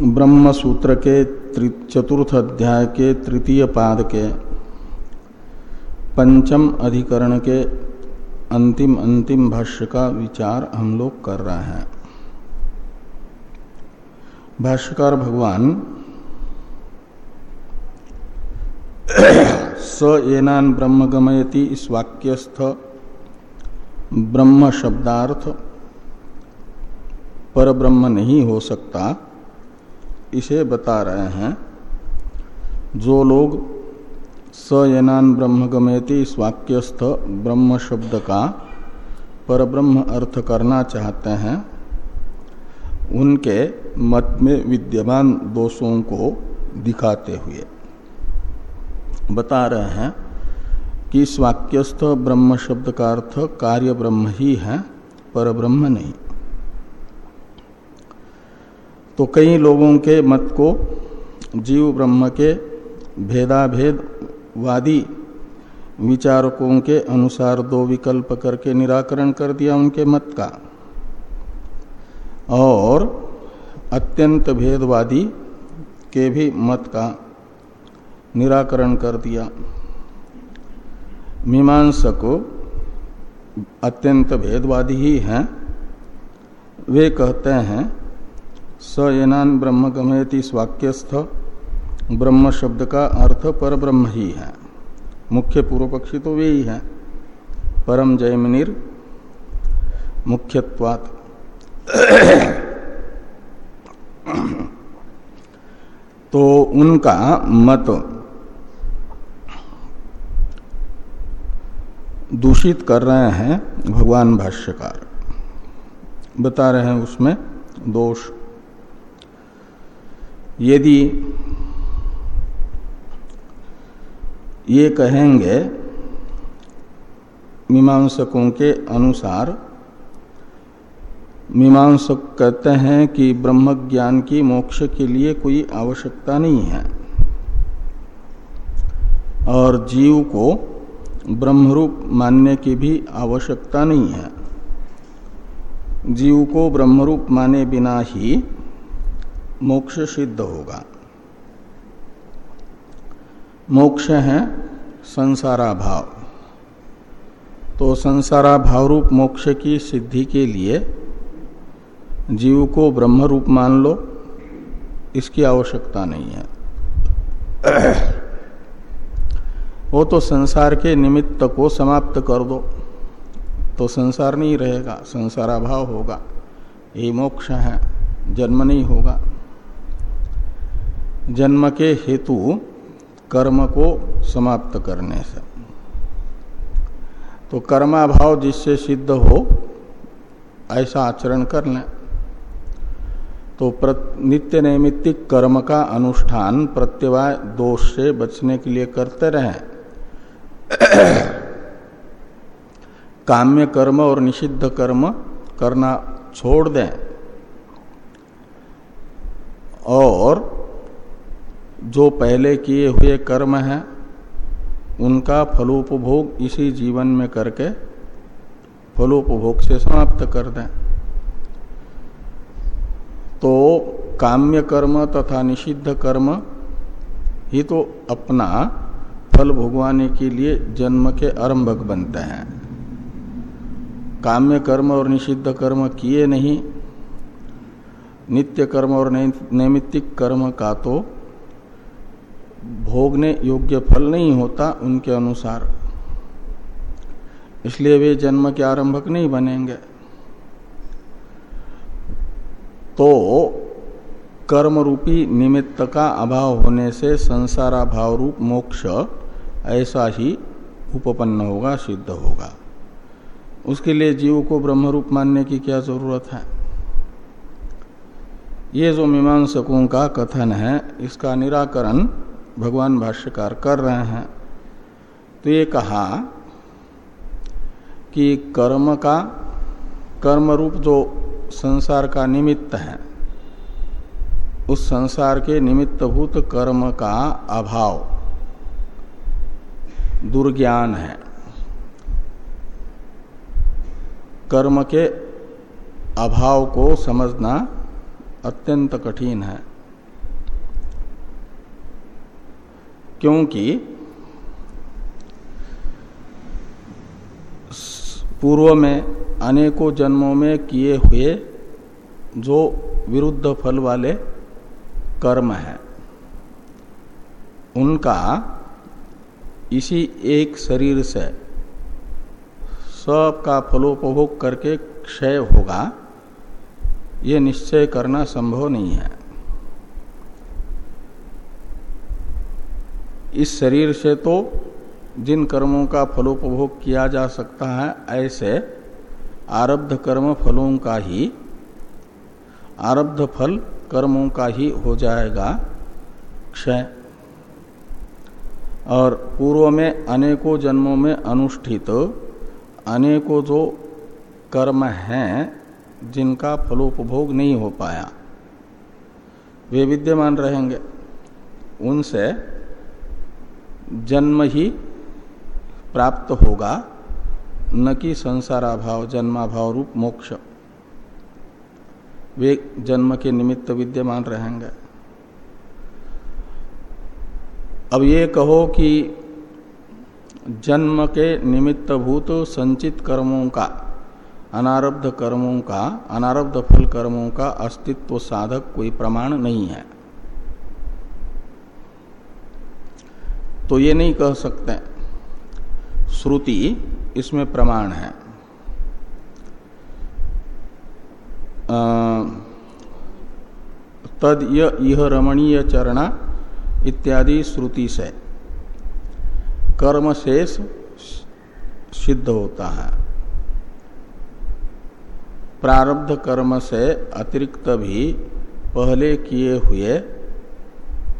ब्रह्म सूत्र के चतुर्थ अध्याय के तृतीय पाद के पंचम अधिकरण के अंतिम अंतिम भाष्य का विचार हम लोग कर रहे हैं। भाष्यकार भगवान, स एनान ब्रह्म गमयति इस वाक्यस्थ ब्रह्म शब्दार्थ पर ब्रह्म नहीं हो सकता। इसे बता रहे हैं, जो लोग सयनान ब्रह्म गमेति इस वाक्यस्थ ब्रह्म शब्द का परब्रह्म अर्थ करना चाहते हैं, उनके मत में विद्यमान दोषों को दिखाते हुए बता रहे हैं कि इस वाक्यस्थ ब्रह्म शब्द का अर्थ कार्य ब्रह्म ही है, पर ब्रह्म नहीं। तो कई लोगों के मत को जीव ब्रह्म के भेदाभेद वादी विचारकों के अनुसार दो विकल्प करके निराकरण कर दिया उनके मत का। और अत्यंत भेदवादी के भी मत का निराकरण कर दिया। मीमांसक अत्यंत भेदवादी ही हैं। वे कहते हैं स एनान ब्रह्म गमयति स्वाक्यस्थ। ब्रह्म शब्द का अर्थ पर ब्रह्म ही है। मुख्य पूर्व पक्षी तो वे ही है। परम जयमिनिर मुख्यत्वात्। तो उनका मत दूषित कर रहे हैं भगवान भाष्यकार। बता रहे हैं उसमें दोष। यदि ये कहेंगे मीमांसकों के अनुसार, मीमांसक कहते हैं कि ब्रह्म ज्ञान की मोक्ष के लिए कोई आवश्यकता नहीं है। और जीव को ब्रह्मरूप मानने की भी आवश्यकता नहीं है। जीव को ब्रह्मरूप माने बिना ही मोक्ष सिद्ध होगा। मोक्ष है संसारा भाव तो संसारा भाव रूप मोक्ष की सिद्धि के लिए जीव को ब्रह्म रूप मान लो, इसकी आवश्यकता नहीं है। वो तो संसार के निमित्त को समाप्त कर दो। तो संसार नहीं रहेगा संसारा भाव होगा। ये मोक्ष है, जन्म नहीं होगा। जन्म के हेतु कर्म को समाप्त करने से। तो कर्माभाव जिससे सिद्ध हो, ऐसा आचरण कर लें। तो नित्य नैमित्तिक कर्म का अनुष्ठान प्रत्यवाय दोष से बचने के लिए करते रहें। काम्य कर्म और निषिद्ध कर्म करना छोड़ दें। और जो पहले किए हुए कर्म हैं, उनका फलोपभोग इसी जीवन में करके फलोपभोग से समाप्त कर दें। तो काम्य कर्म तथा निषिद्ध कर्म ही तो अपना फल भोगवाने के लिए जन्म के आरंभक बनते हैं। काम्य कर्म और निषिद्ध कर्म किए नहीं, नित्य कर्म और नैमित्तिक कर्म का तो भोगने योग्य फल नहीं होता उनके अनुसार। इसलिए वे जन्म के आरंभक नहीं बनेंगे। तो कर्म रूपी निमित्त का अभाव होने से संसारा भाव रूप मोक्ष ऐसा ही उपपन्न होगा, सिद्ध होगा। उसके लिए जीव को ब्रह्म रूप मानने की क्या ज़रूरत है? ये जो मीमांसकों का कथन है, इसका निराकरण भगवान भाष्यकार कर रहे हैं तो ये कहा कि कर्म का कर्म रूप जो संसार का निमित्त है, उस संसार के निमित्तभूत कर्म का अभाव, दुर्ज्ञान है। कर्म के अभाव को समझना अत्यंत कठिन है। क्योंकि पूर्व में, अनेकों जन्मों में किए हुए जो विरुद्ध फल वाले कर्म है, उनका इसी एक शरीर से सब का फलोपभोग करके क्षय होगा, ये निश्चय करना संभव नहीं है। इस शरीर से तो जिन कर्मों का फलोपभोग किया जा सकता है, ऐसे आरब्ध कर्म फलों का ही, आरब्ध फल कर्मों का ही हो जाएगा क्षय। और पूर्व में अनेकों जन्मों में अनुष्ठित अनेकों जो कर्म हैं, जिनका फलोपभोग नहीं हो पाया। वे विद्यमान रहेंगे। उनसे जन्म ही प्राप्त होगा, न कि संसाराभाव, जन्माभाव रूप मोक्ष। वे जन्म के निमित्त विद्यमान रहेंगे। अब ये कहो कि जन्म के निमित्त भूत संचित कर्मों का, अनारब्ध कर्मों का, अनारब्ध फल कर्मों का अस्तित्व साधक कोई प्रमाण नहीं है। तो ये नहीं कह सकते। श्रुति इसमें प्रमाण है। तद यह रमणीय चरणा इत्यादि श्रुति से कर्म शेष सिद्ध होता है। प्रारब्ध कर्म से अतिरिक्त भी पहले किए हुए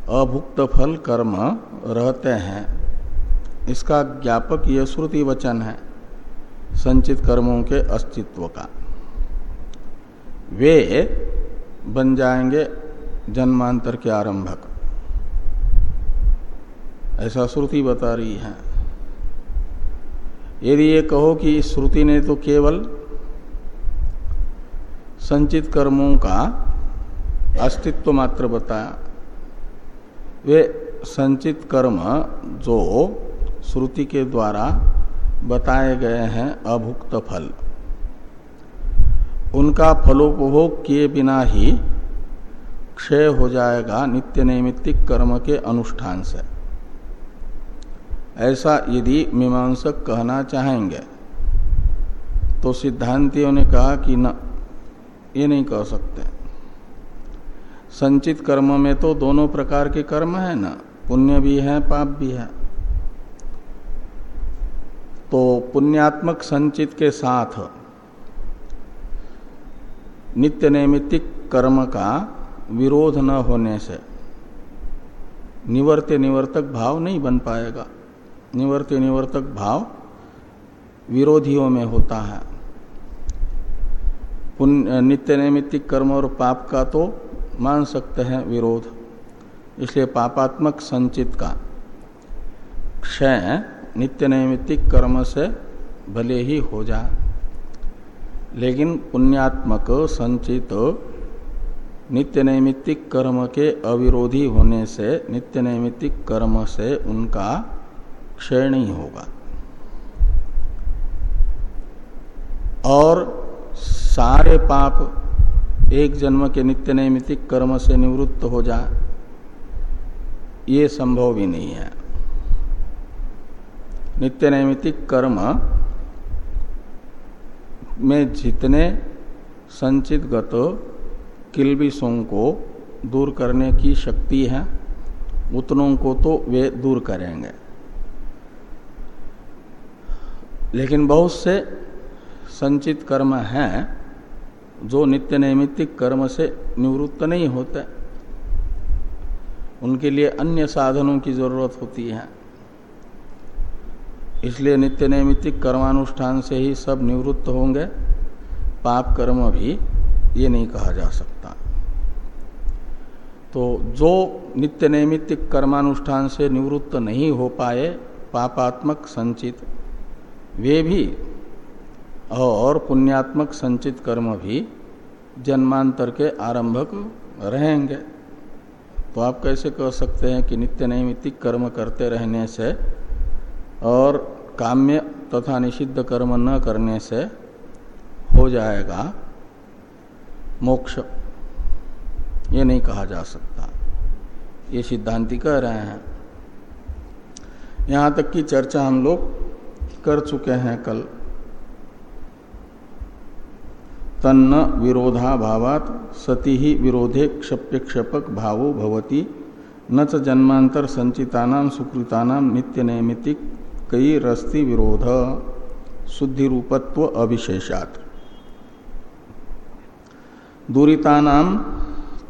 अभुक्त फल कर्म रहते हैं। इसका ज्ञापक यह श्रुति वचन है, संचित कर्मों के अस्तित्व का। वे बन जाएँगे जन्मांतर के आरंभक। ऐसा श्रुति बता रही है। यदि ये कहो कि इस श्रुति ने तो केवल संचित कर्मों का अस्तित्व मात्र बताया वे संचित कर्म जो श्रुति के द्वारा बताए गए हैं अभुक्त फल। उनका फलोपभोग किए बिना ही क्षय हो जाएगा नित्य नैमित्तिक कर्म के अनुष्ठान से। ऐसा यदि मीमांसक कहना चाहेंगे तो सिद्धांतियों ने कहा कि न, ये नहीं कह सकते। संचित कर्म में तो दोनों प्रकार के कर्म है ना। पुण्य भी है, पाप भी है। तो पुण्यात्मक संचित के साथ नित्य नैमित्तिक कर्म का विरोध न होने से निवर्त निवर्तक भाव नहीं बन पाएगा। निवर्त निवर्तक भाव विरोधियों में होता है। नित्य नैमित्तिक कर्म और पाप का तो मान सकते हैं विरोध। इसलिए पापात्मक संचित का क्षय नित्य नैमित्तिक कर्म से भले ही हो जाए लेकिन पुण्यात्मक संचित नित्य नैमित्तिक कर्म के अविरोधी होने से, नित्य नैमित्तिक कर्म से उनका क्षय नहीं होगा। और सारे पाप एक जन्म के नित्य नैमितिक कर्म से निवृत्त हो जाए ये संभव भी नहीं है। नित्य नैमितिक कर्म में जितने संचित गत किलबिसों को दूर करने की शक्ति है, उतनों को तो वे दूर करेंगे। लेकिन बहुत से संचित कर्म हैं जो नित्य नैमित्तिक कर्म से निवृत्त नहीं होते, उनके लिए अन्य साधनों की ज़रूरत होती है। इसलिए नित्य नैमित्तिक कर्मानुष्ठान से ही सब निवृत्त होंगे। पाप कर्म भी ये नहीं कहा जा सकता। तो जो नित्य नैमित्तिक कर्मानुष्ठान से निवृत्त नहीं हो पाए, पापात्मक संचित, वे भी और पुण्यात्मक संचित कर्म भी जन्मांतर के आरंभक रहेंगे। तो आप कैसे कह सकते हैं कि नित्य नैमित्तिक कर्म करते रहने से और काम्य तथा निषिद्ध कर्म न करने से हो जाएगा मोक्ष। ये नहीं कहा जा सकता। ये सिद्धांति कह रहे हैं। यहाँ तक की चर्चा हम लोग कर चुके हैं कल। तन्न विरोधा भावात सती ही विरोधे क्षप्य क्षपक भावो भवती। न च जन्मांतर संचितानाम सुकृतानाम नित्य नैमितिक कई रस्ति विरोध। शुद्धि रूपत्व अविशेषात। दूरितानाम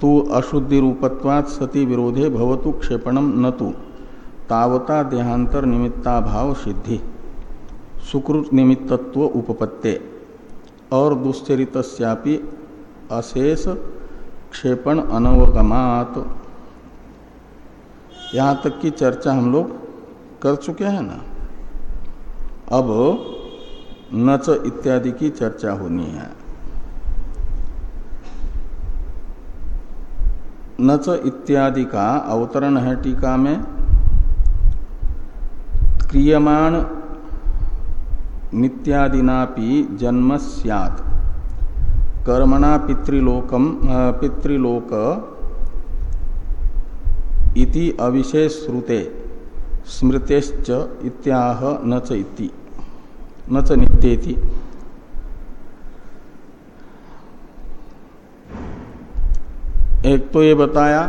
तु अशुद्धि रूपत्वात् सति विरोधे भवतु क्षेपणम न तो। तावता देहांतर निमित्ता भाव सिद्धि सुकृत निमित्तत्व उपपत्ते। और दुश्चरित अशेष क्षेपण अनवगमात। यहाँ तक की चर्चा हम लोग कर चुके हैं ना। अब नच इत्यादि की चर्चा होनी है। नच इत्यादि का अवतरण है टीका में। क्रियमाण नित्यादिनापि जन्म सियात। कर्मणा पितृलोकम पितृलोक इति अविशेष श्रुते स्मृतेश्च इत्याह न च इति, न च नित्येति। एक तो ये बताया,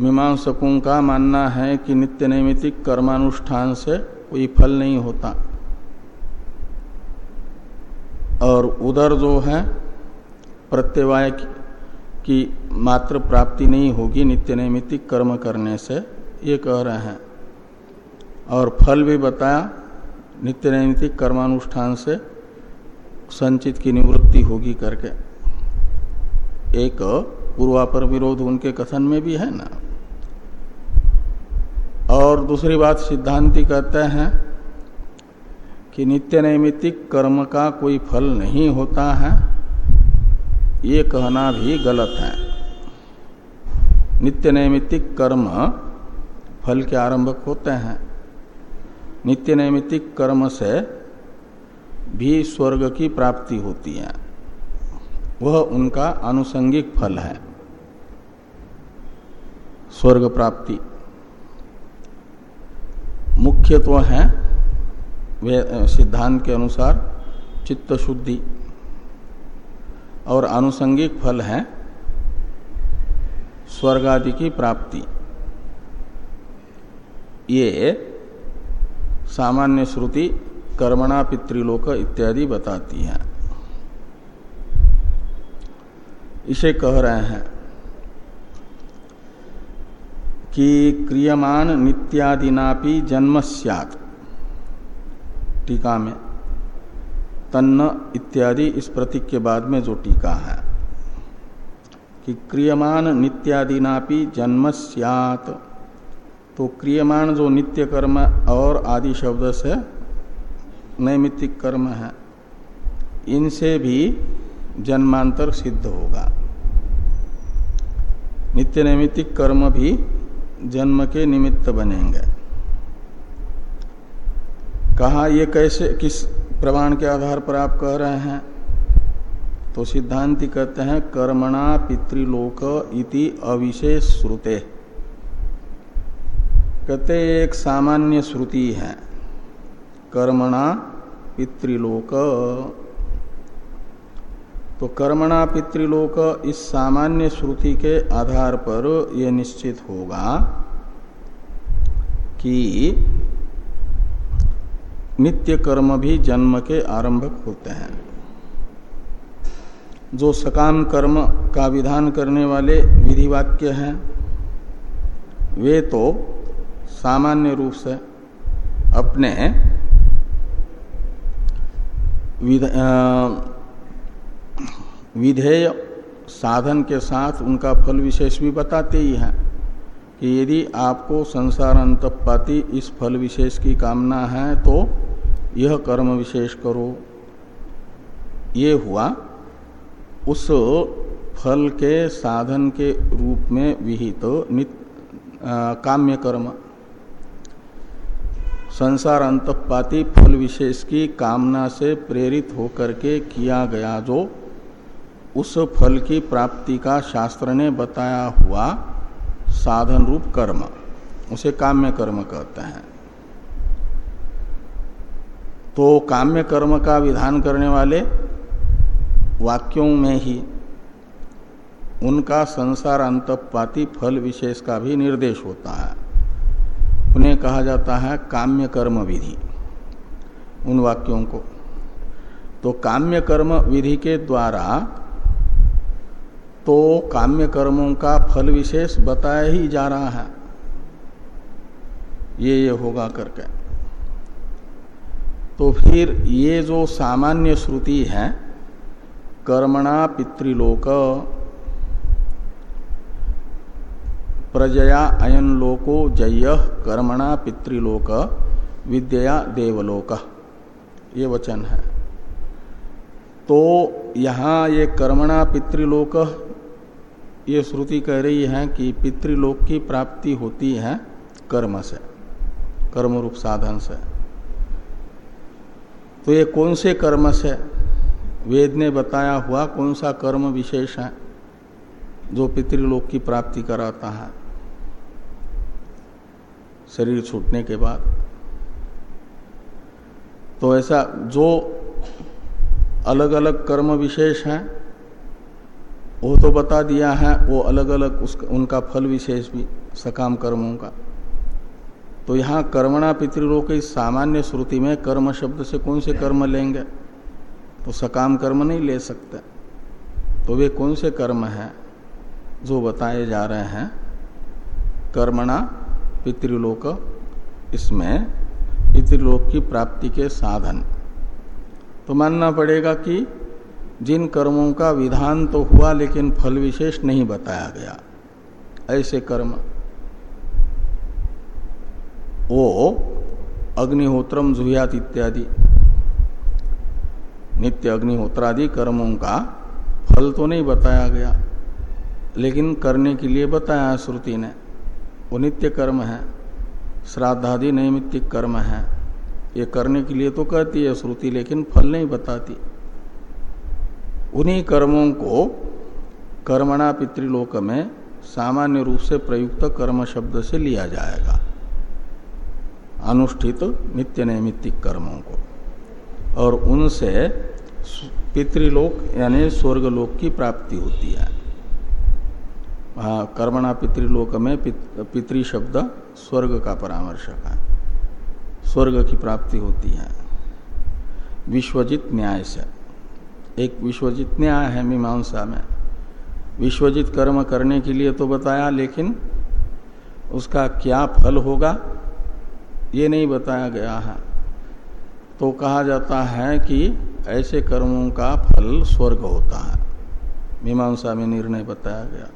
मीमांसकों का मानना है कि नित्य नैमितिक कर्मानुष्ठान से कोई फल नहीं होता। और उधर जो है, प्रत्यवाय की मात्र प्राप्ति नहीं होगी, नित्य नैमितिक कर्म करने से, ये कह रहे हैं। और फल भी बताया, नित्य नैमितिक कर्मानुष्ठान से संचित की निवृत्ति होगी करके। एक पूर्वापर विरोध उनके कथन में भी है ना? और दूसरी बात सिद्धांति कहते हैं कि नित्य नैमित्तिक कर्म का कोई फल नहीं होता है, ये कहना भी गलत है। नित्य नैमित्तिक कर्म फल के आरंभक होते हैं। नित्य नैमित्तिक कर्म से भी स्वर्ग की प्राप्ति होती है। वह उनका आनुषंगिक फल है। स्वर्ग प्राप्ति। मुख्य तो है सिद्धांत के अनुसार चित्त शुद्धि और आनुषंगिक फल है स्वर्ग आदि की प्राप्ति। ये सामान्य श्रुति कर्मणा पितृलोक इत्यादि बताती है। इसे कह रहे हैं कि क्रियमान नित्यादिनापि जन्म सियात। टीका में। तन्न इत्यादि इस प्रतीक के बाद में जो टीका है, कि क्रियमान नित्यादिनापि जन्म सियात। तो क्रियमान जो नित्य कर्म और आदि शब्द से नैमित्तिक कर्म है, इनसे भी जन्मांतर सिद्ध होगा। नित्य नैमित्तिक कर्म भी जन्म के निमित्त बनेंगे। कहा, ये कैसे, किस प्रमाण के आधार पर आप कह रहे हैं? तो सिद्धांति कहते हैं, कर्मणा पितृलोक इति अविशेष श्रुते कहते, एक सामान्य श्रुति है। कर्मणा पितृलोक। तो कर्मणा पितृलोक इस सामान्य श्रुति के आधार पर यह निश्चित होगा कि नित्य कर्म भी जन्म के आरंभक होते हैं। जो सकाम कर्म का विधान करने वाले विधि वाक्य हैं, वे तो सामान्य रूप से अपने विधेय साधन के साथ उनका फल विशेष भी बताते ही हैं कि यदि आपको संसार अंतपाती इस फल विशेष की कामना है तो यह कर्म विशेष करो। ये हुआ उस फल के साधन के रूप में विहित तो नित काम्य कर्म। संसार अंतपाती फल विशेष की कामना से प्रेरित होकर के किया गया जो उस फल की प्राप्ति का शास्त्र ने बताया हुआ साधन रूप कर्म, उसे काम्य कर्म कहते हैं। तो काम्य कर्म का विधान करने वाले वाक्यों में ही उनका संसार अंतपाती फल विशेष का भी निर्देश होता है। उन्हें कहा जाता है काम्य कर्म विधि, उन वाक्यों को। तो काम्य कर्म विधि के द्वारा तो काम्य कर्मों का फल विशेष बताया ही जा रहा है। ये ये होगा करके। तो फिर ये जो सामान्य श्रुति है, कर्मणा पितृलोक, प्रजया अयन लोको जय कर्मणा पितृलोक विद्या देवलोक, ये वचन है। तो यहाँ ये कर्मणा पितृलोक, ये श्रुति कह रही है कि पितृलोक की प्राप्ति होती है कर्म से कर्म रूप साधन से। तो ये कौन से कर्म से? वेद ने बताया हुआ कौन सा कर्म विशेष है जो पितृलोक की प्राप्ति कराता है। शरीर छूटने के बाद। तो ऐसा जो अलग अलग कर्म विशेष हैं, वो तो बता दिया है, वो अलग अलग उसका, उनका फल विशेष भी, सकाम कर्मों का। तो यहाँ कर्मणा पितृलोक इस सामान्य श्रुति में कर्म शब्द से कौन से कर्म लेंगे? तो सकाम कर्म नहीं ले सकते। तो वे कौन से कर्म हैं जो बताए जा रहे हैं? कर्मणा पितृलोक, इसमें पितृलोक की प्राप्ति के साधन। तो मानना पड़ेगा कि जिन कर्मों का विधान तो हुआ लेकिन फल विशेष नहीं बताया गया। ऐसे कर्म वो अग्निहोत्रम जुहियात इत्यादि। नित्य अग्निहोत्रादि कर्मों का फल तो नहीं बताया गया, लेकिन करने के लिए बताया श्रुति ने। वो नित्य कर्म है, श्राद्धादि नैमित्तिक कर्म है। ये करने के लिए तो कहती है श्रुति, लेकिन फल नहीं बताती। उन्हीं कर्मों को कर्मणा पितृलोक में सामान्य रूप से प्रयुक्त कर्म शब्द से लिया जाएगा। अनुष्ठित नित्य नैमित्तिक कर्मों को। और उनसे पितृलोक यानी स्वर्गलोक की प्राप्ति होती है। कर्मणा पितृलोक में पितृ शब्द स्वर्ग का परामर्शक है। स्वर्ग की प्राप्ति होती है। विश्वजित न्याय से। एक विश्वजित न्याय है मीमांसा में। विश्वजित कर्म करने के लिए तो बताया, लेकिन उसका क्या फल होगा? ये नहीं बताया गया है। तो कहा जाता है कि ऐसे कर्मों का फल स्वर्ग होता है। मीमांसा में निर्णय बताया गया।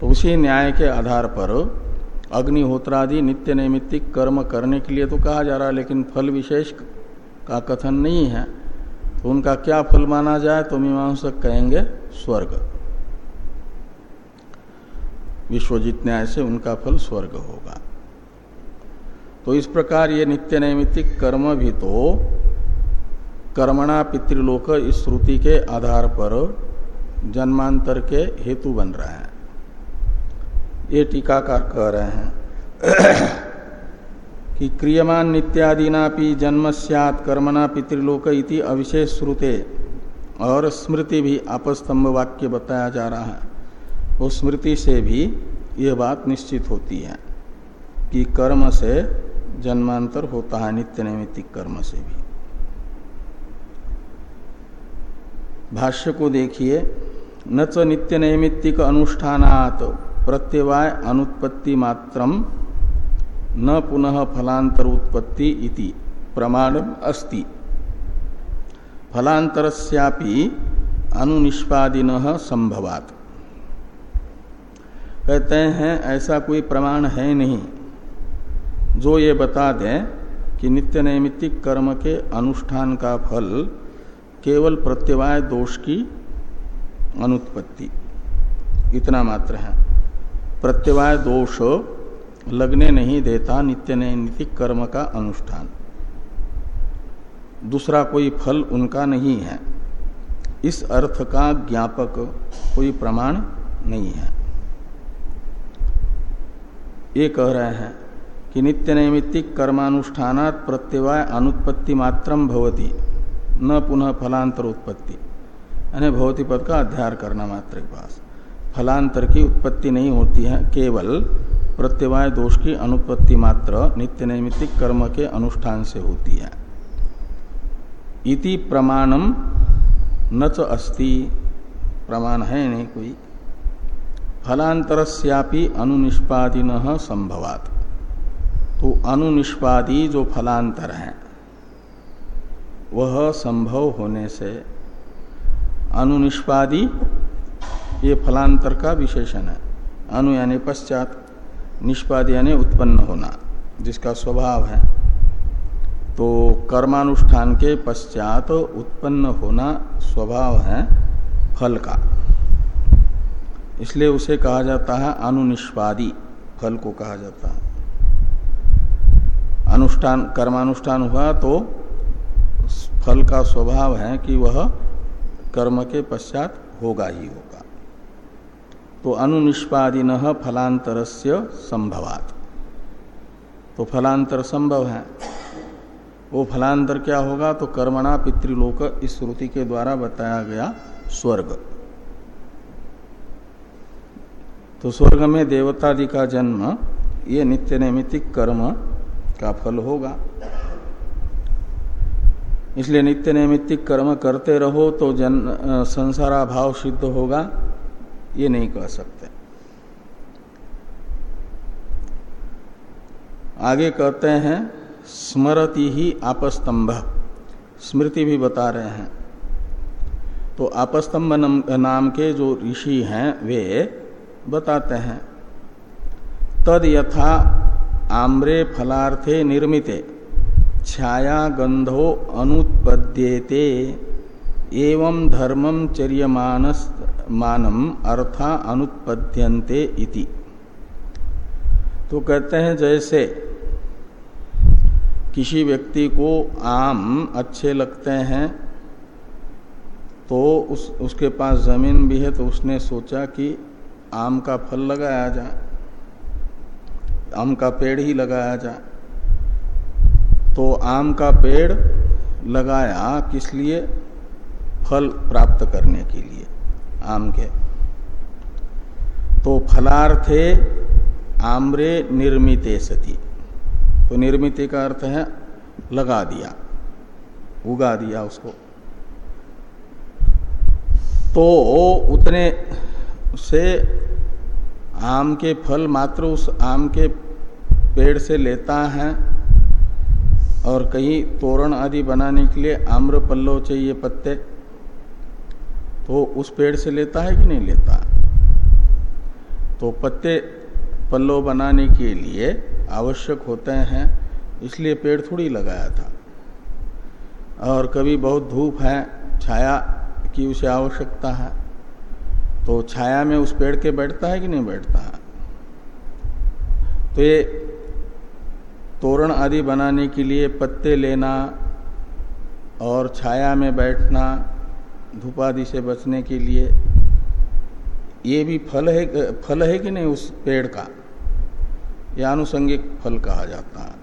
तो उसी न्याय के आधार पर अग्निहोत्रादि नित्य नैमित्तिक कर्म करने के लिए तो कहा जा रहा है, लेकिन फल विशेष का कथन नहीं है। तो उनका क्या फल माना जाए तो मीमांसक कहेंगे स्वर्ग। विश्वजित न्याय से उनका फल स्वर्ग होगा। तो इस प्रकार ये नित्य नैमित्तिक कर्म भी तो कर्मणा पितृलोक इस श्रुति के आधार पर जन्मांतर के हेतु बन रहे हैं। ये टीकाकार कह रहे हैं कि क्रियमान नित्यादिना जन्म सियात कर्मणा पितृलोक इति अविशेष श्रुते और स्मृति भी आपस्तंभ वाक्य बताया जा रहा है। वो स्मृति से भी ये बात निश्चित होती है कि कर्म से जन्मांतर होता है नित्य नैमित्तिक कर्म से भी। भाष्य को देखिए, न च नित्य नैमित्तिक अनुष्ठानात प्रत्यवाय अनुत्पत्ति मात्रम न पुनः फलांतर उत्पत्ति इति प्रमाण अस्ति। फलांतरस्यापि अनुनिष्पादिन संभवात। कहते हैं, ऐसा कोई प्रमाण है नहीं। जो ये बता दें कि नित्य नैमित्तिक कर्म के अनुष्ठान का फल केवल प्रत्यवाय दोष की अनुत्पत्ति। इतना मात्र है। प्रत्यवाय दोष लगने नहीं देता नित्य नैमितिक कर्म का अनुष्ठान। दूसरा कोई फल उनका नहीं है। इस अर्थ का ज्ञापक कोई प्रमाण नहीं है। ये कह रहे हैं कि नित्य नैमित्तिक कर्मानुष्ठानात प्रत्यवाय अनुत्पत्ति मात्रम भवती, न पुनः फलांतर उत्पत्ति। यानी भवती पद का अध्यार करना मात्र के पास फलांतर की उत्पत्ति नहीं होती है, केवल प्रत्यवाय दोष की अनुत्पत्ति मात्र नित्य नैमित्तिक कर्म के अनुष्ठान से होती है। इति प्रमाणम न च अस्ति। प्रमाण है नहीं कोई। फलांतरस्यापि अनुनिष्पादिन संभवात। तो अनुनिष्पादी जो फलांतर है, वह संभव होने से अनुनिष्पादी, ये फलांतर का विशेषण है। अनु यानी पश्चात, निष्पाद यानी उत्पन्न होना, जिसका स्वभाव है। तो कर्मानुष्ठान के पश्चात उत्पन्न होना स्वभाव है फल का। इसलिए उसे कहा जाता है अनुनिष्पादी, फल को कहा जाता है। अनुष्ठान, कर्मानुष्ठान हुआ तो फल का स्वभाव है कि वह कर्म के पश्चात होगा ही होगा। तो अनुनिष्पादिन फलांतर से संभवात। तो फलांतर संभव है। वो फलांतर क्या होगा? तो कर्मणा पितृलोक इस श्रुति के द्वारा बताया गया स्वर्ग। तो स्वर्ग में देवतादि का जन्म, ये नित्य नैमितिक कर्म का फल होगा। इसलिए नित्य नैमित्तिक कर्म करते रहो तो जन संसारा भाव सिद्ध होगा। ये नहीं कह सकते। आगे कहते हैं स्मृति ही आपस्तंभ। स्मृति भी बता रहे हैं। तो आपस्तंभ नाम के जो ऋषि हैं, वे बताते हैं, तद यथा आम्रे फलार्थे निर्मिते। छाया गंधो अनुत्पद्येते। एवं धर्मम चर्यमानस मानम अर्था अनुत्पद्यन्ते इति। तो कहते हैं जैसे, किसी व्यक्ति को आम अच्छे लगते हैं तो उस उसके पास ज़मीन भी है तो उसने सोचा कि आम का फल लगाया जाए। आम का पेड़ ही लगाया जाए तो आम का पेड़ लगाया किस लिए? फल प्राप्त करने के लिए, आम के। तो फलार्थे आम्रे निर्मिते सती। तो निर्मित का अर्थ है लगा दिया, उगा दिया उसको। तो उतने से आम के फल मात्र उस आम के पेड़ से लेता है और कहीं तोरण आदि बनाने के लिए आम्र पल्लव चाहिए पत्ते तो उस पेड़ से लेता है कि नहीं लेता? तो पत्ते पल्लव बनाने के लिए आवश्यक होते हैं, इसलिए पेड़ थोड़ी लगाया था। और कभी बहुत धूप है, छाया की उसे आवश्यकता है। तो छाया में उस पेड़ के बैठता है कि नहीं बैठता है? तो ये तोरण आदि बनाने के लिए पत्ते लेना और छाया में बैठना, धूप आदि से बचने के लिए, ये भी फल है फल है कि नहीं उस पेड़ का? यह आनुषंगिक फल कहा जाता है।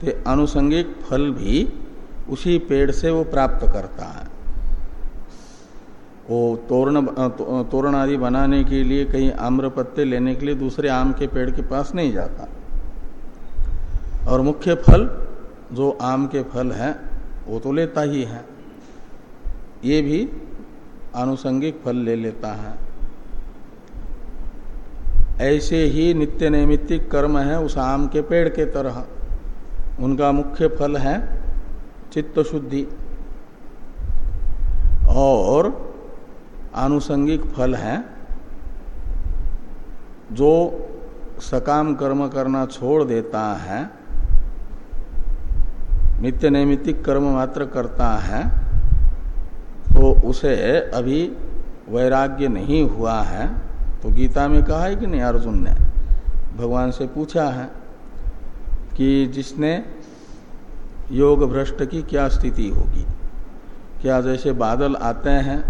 तो आनुषंगिक फल भी उसी पेड़ से वो प्राप्त करता है। वो तोरण तोरण आदि बनाने के लिए कहीं आम्र पत्ते लेने के लिए दूसरे आम के पेड़ के पास नहीं जाता। और मुख्य फल, जो आम के फल हैं, वो तो लेता ही है। ये भी आनुषंगिक फल ले लेता है। ऐसे ही नित्य नैमित्तिक कर्म है उस आम के पेड़ के तरह। उनका मुख्य फल है चित्त शुद्धि और आनुषंगिक फल है, जो सकाम कर्म करना छोड़ देता है, नित्य नैमित्तिक कर्म मात्र करता है तो उसे अभी वैराग्य नहीं हुआ है। तो गीता में कहा है कि नहीं, अर्जुन ने? भगवान से पूछा है कि जिसने योग भ्रष्ट की क्या स्थिति होगी? क्या जैसे बादल आते हैं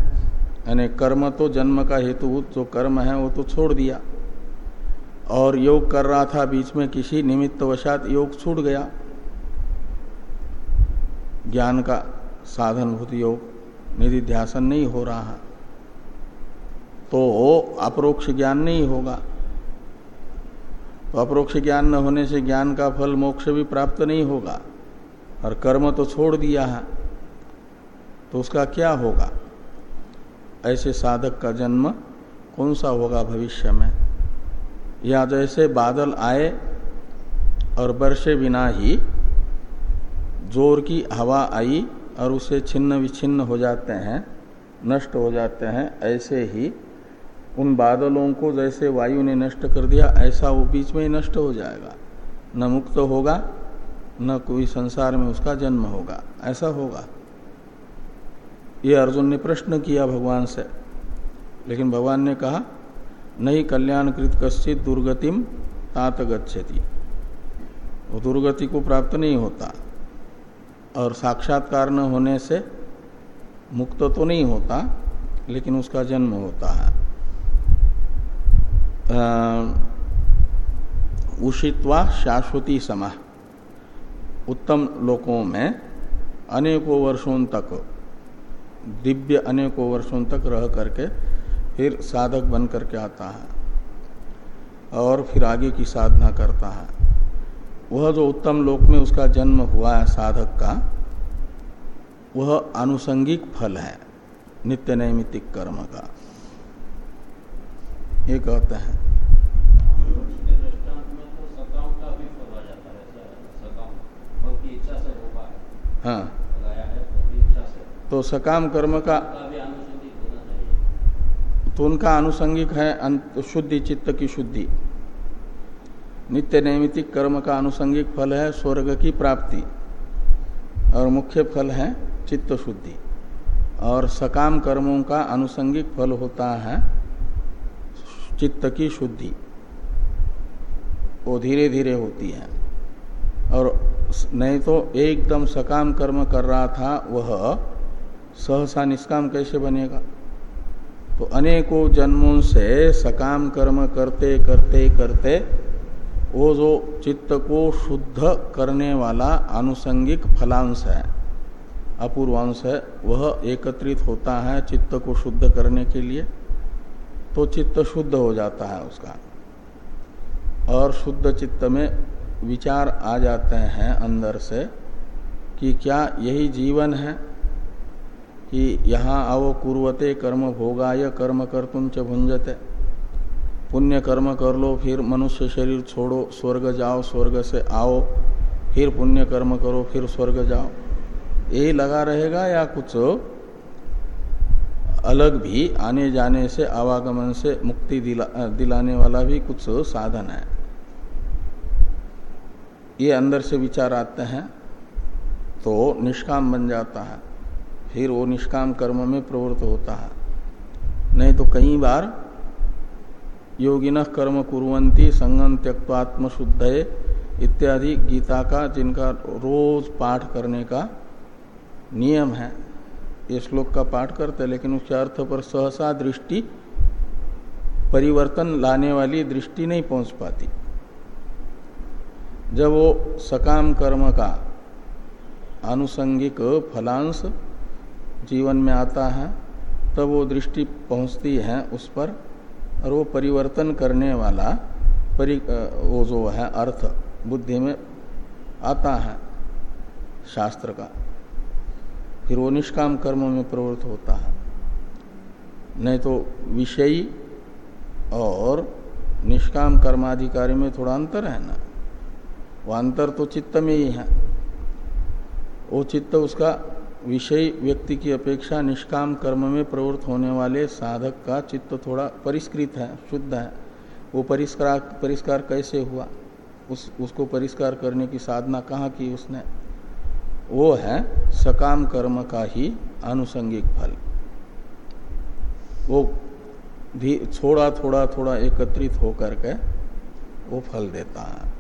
यानी कर्म तो जन्म का हेतुभूत जो कर्म है वो तो छोड़ दिया। और योग कर रहा था बीच में किसी निमित्त वशात योग छूट गया। ज्ञान का साधनभूत योग निधि ध्यासन नहीं हो रहा। तो अप्रोक्ष ज्ञान नहीं होगा। तो अप्रोक्ष ज्ञान न होने से ज्ञान का फल मोक्ष भी प्राप्त नहीं होगा। और कर्म तो छोड़ दिया है। तो उसका क्या होगा? ऐसे साधक का जन्म कौन सा होगा भविष्य में? या जैसे बादल आए और वर्षे बिना ही ज़ोर की हवा आई और उसे छिन्न विच्छिन्न हो जाते हैं, नष्ट हो जाते हैं, ऐसे ही उन बादलों को जैसे वायु ने नष्ट कर दिया, ऐसा वो बीच में ही नष्ट हो जाएगा। न मुक्त होगा, न कोई संसार में उसका जन्म होगा। ऐसा होगा। ये अर्जुन ने प्रश्न किया भगवान से, लेकिन भगवान ने कहा, नहीं कल्याणकृत कश्चित दुर्गतिम तात गच्छति। दुर्गति को प्राप्त नहीं होता और साक्षात्कार न होने से मुक्त तो नहीं होता, लेकिन उसका जन्म होता है। उषित्वा शाश्वती समा। उत्तम लोकों में अनेकों वर्षों तक दिव्य अनेकों वर्षों तक रह करके फिर साधक बन करके आता है और फिर आगे की साधना करता है। वह जो उत्तम लोक में उसका जन्म हुआ है साधक का, वह आनुषंगिक फल है, नित्य नैमितिक कर्म का। ये कहते हैं। हाँ। तो सकाम कर्म का तो उनका आनुषंगिक है शुद्धि, चित्त की शुद्धि। नित्य नैमितिक कर्म का आनुषंगिक फल है स्वर्ग की प्राप्ति। और मुख्य फल है चित्त शुद्धि। और सकाम कर्मों का आनुषंगिक फल होता है चित्त की शुद्धि। वो धीरे धीरे होती है। और नहीं तो एकदम सकाम कर्म कर रहा था वह सहसा निष्काम कैसे बनेगा? तो अनेकों जन्मों से सकाम कर्म करते करते करते, वो जो चित्त को शुद्ध करने वाला आनुषंगिक फलांश है, अपूर्वांश है, वह एकत्रित होता है चित्त को शुद्ध करने के लिए तो चित्त शुद्ध हो जाता है उसका। और शुद्ध चित्त में विचार आ जाते हैं अंदर से कि क्या यही जीवन है? कि यहाँ आओ कुरवते कर्म भोगाय कर्म कर तुम च भुंजते पुण्य कर्म कर लो फिर मनुष्य शरीर छोड़ो स्वर्ग जाओ स्वर्ग से आओ फिर पुण्य कर्म करो फिर स्वर्ग जाओ। यही लगा रहेगा या कुछ अलग भी आने जाने से आवागमन से मुक्ति दिला, दिलाने वाला भी कुछ साधन है। ये अंदर से विचार आते हैं तो निष्काम बन जाता है। फिर वो निष्काम कर्म में प्रवृत्त होता है। नहीं तो कई बार योगिन कर्म कुरंती संगम त्यक्वात्म शुद्ध इत्यादि गीता का, जिनका रोज पाठ करने का नियम है। ये श्लोक का पाठ करते लेकिन उसके अर्थ पर सहसा दृष्टि, परिवर्तन लाने वाली दृष्टि नहीं पहुँच पाती। जब वो सकाम कर्म का आनुषंगिक फलांश जीवन में आता है, तब वो दृष्टि पहुँचती है उस पर, और वो परिवर्तन करने वाला परि वो जो है अर्थ, बुद्धि में आता है शास्त्र का। फिर वो निष्काम कर्म में प्रवृत्त होता है। नहीं तो विषयी और निष्काम कर्माधिकारी में थोड़ा अंतर है ना? वो अंतर तो चित्त में ही है। वो चित्त उसका विषय व्यक्ति की अपेक्षा निष्काम कर्म में प्रवृत्त होने वाले साधक का चित्त थोड़ा परिष्कृत है, शुद्ध है। वो परिष्कार परिष्कार कैसे हुआ? उस उसको परिष्कार करने की साधना कहाँ की उसने? वो है सकाम कर्म का ही आनुषंगिक फल। वो भी थोड़ा थोड़ा थोड़ा एकत्रित होकर के वो फल देता है।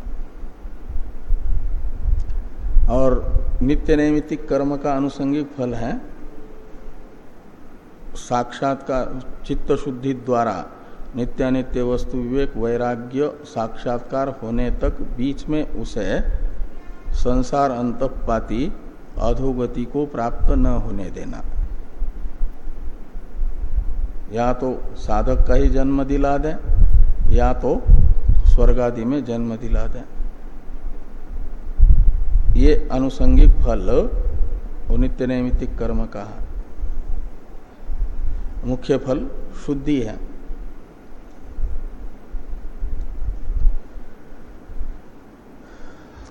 और नित्य नैमित्तिक कर्म का अनुसंगिक फल है। साक्षात्कार चित्त शुद्धि द्वारा नित्यानित्य वस्तु विवेक वैराग्य साक्षात्कार होने तक बीच में उसे संसार अंतपाती अधोगति को प्राप्त न होने देना। या तो साधक का ही जन्म दिला दें, या तो स्वर्गादि में जन्म दिला दें। ये अनुसंगिक फल नित्य नैमित्तिक कर्म का है मुख्य फल शुद्धि है।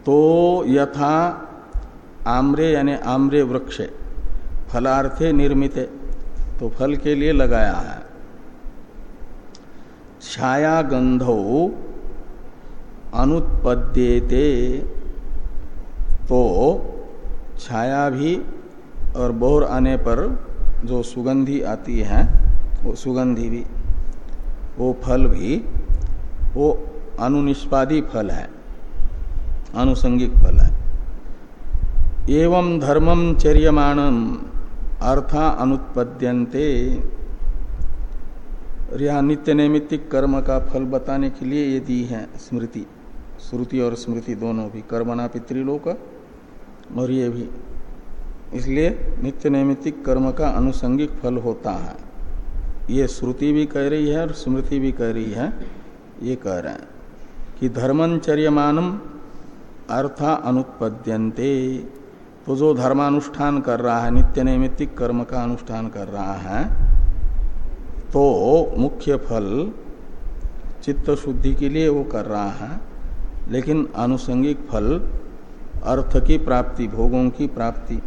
तो यथा आम्रे यानी आम्रे वृक्ष फलार्थे निर्मित तो फल के लिए लगाया है। छाया गंधो अनुत्पद्येते तो छाया भी और बोर आने पर जो सुगंधी आती है, वो सुगंधी भी, वो फल भी, वो अनुनिष्पादी फल है, अनुसंगिक फल है। एवं धर्मम चर्यमाणम अर्था अनुत्पद्यंते यह नित्य नैमित्तिक कर्म का फल बताने के लिए ये दी है स्मृति, श्रुति और स्मृति दोनों भी, कर्मणा पितृलोक और ये भी। इसलिए नित्य नैमित्तिक कर्म का अनुसंगिक फल होता है। ये श्रुति भी कह रही है और स्मृति भी कह रही है। ये कह रहे हैं कि धर्मचर्यमानम अर्था अनुत्पद्यंते तो जो धर्मानुष्ठान कर रहा है, नित्य नैमित्तिक कर्म का अनुष्ठान कर रहा है तो मुख्य फल चित्त शुद्धि के लिए वो कर रहा है। लेकिन अनुसंगिक फल अर्थ की प्राप्ति, भोगों की प्राप्ति,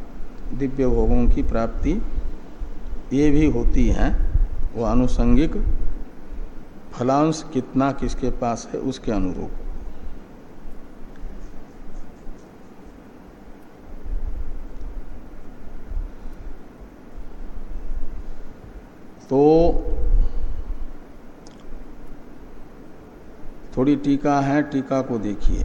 दिव्य भोगों की प्राप्ति, ये भी होती है। वो अनुसंगिक फलांश कितना किसके पास है, उसके अनुरूप। तो थोड़ी टीका है, टीका को देखिए।